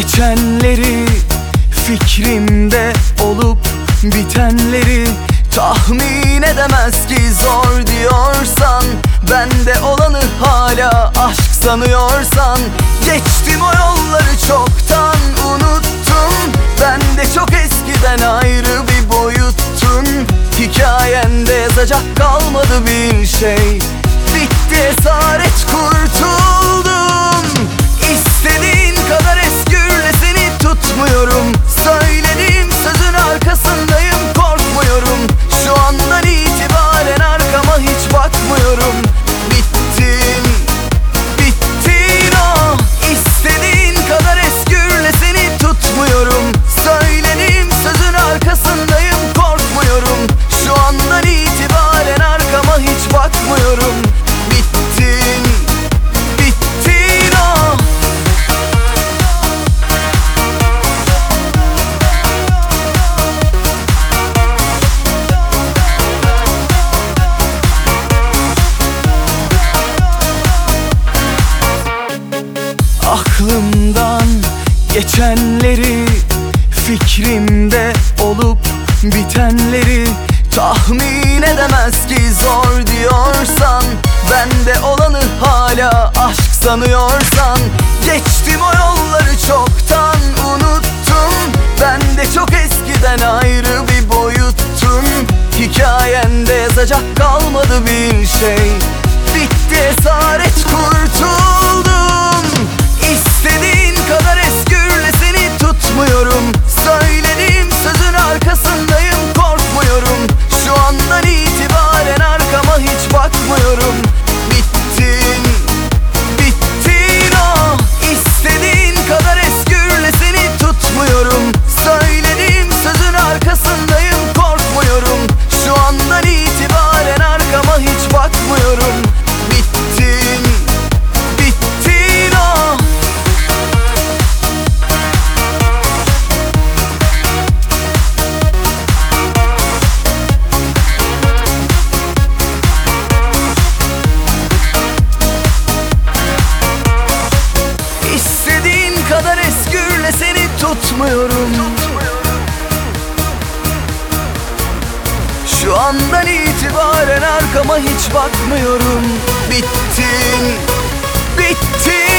Geçenleri Fikrimde olup bitenleri Tahmin edemez ki zor diyorsan Bende olanı hala aşk sanıyorsan Geçtim o yolları çoktan unuttum Ben de çok eskiden ayrı bir boyuttun Hikayende yazacak kalmadı bir şey Bitti esaret kurtuldum geçenleri Fikrimde olup bitenleri Tahmin edemez ki zor diyorsan Bende olanı hala aşk sanıyorsan Geçtim o yolları çoktan unuttum Ben de çok eskiden ayrı bir boyuttun Hikayende yazacak kalmadı bir şey Bitti esaret kurtuldum tutmuyorum Şu andan itibaren arkama hiç bakmıyorum. Bittin, bittin